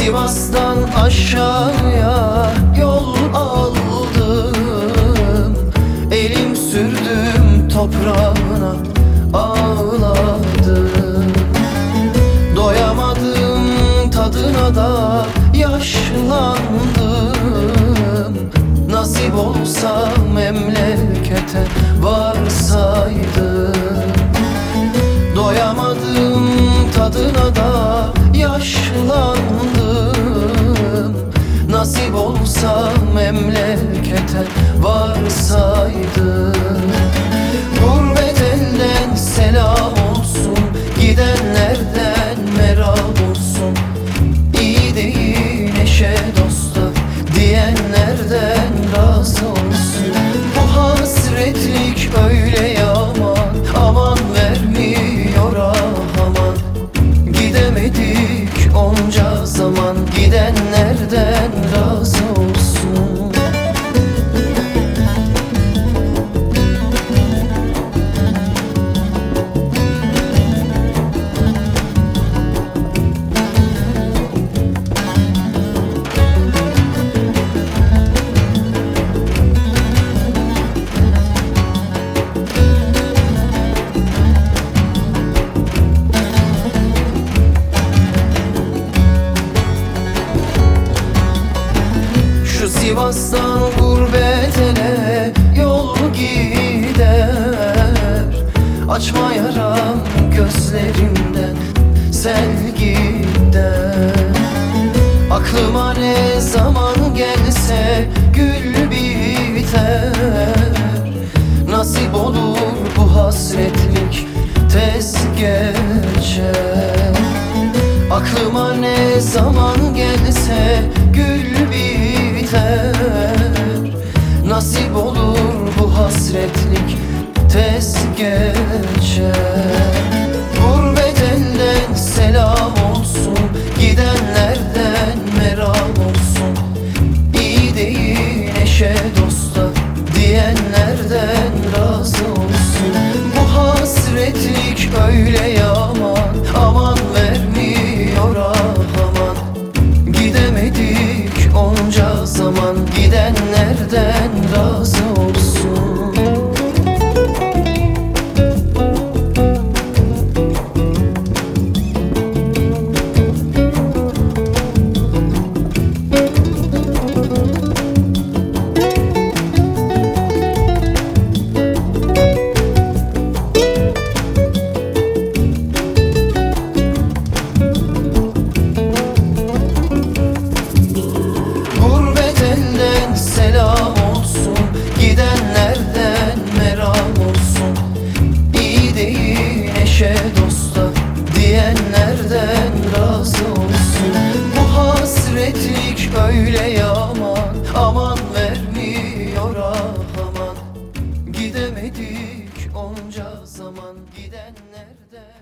Sivas'tan aşağıya yol aldım. Elim sürdüm toprağına ağladım. Doyamadım tadına da yaşlandım. Nasip olsa memlekete varsaydım. Doyamadım tadına da yaşlandım eşe dosta Diyenlerden razı olsun. Bu hasretlik öyle yaman Aman vermiyor ah aman. Gidemedik onca zaman Gidenlerden razı Sivas'tan gurbetine yol gider. Açma yaram gözlerimden sel gider. Aklıma ne zaman gelse gül biter. Nasip olur bu hasretlik tez geçer. Aklıma ne zaman gelse gül biter Nasip olur bu hasretlik Gidenlerden razı Gidemedik. Onca zaman gidenlerde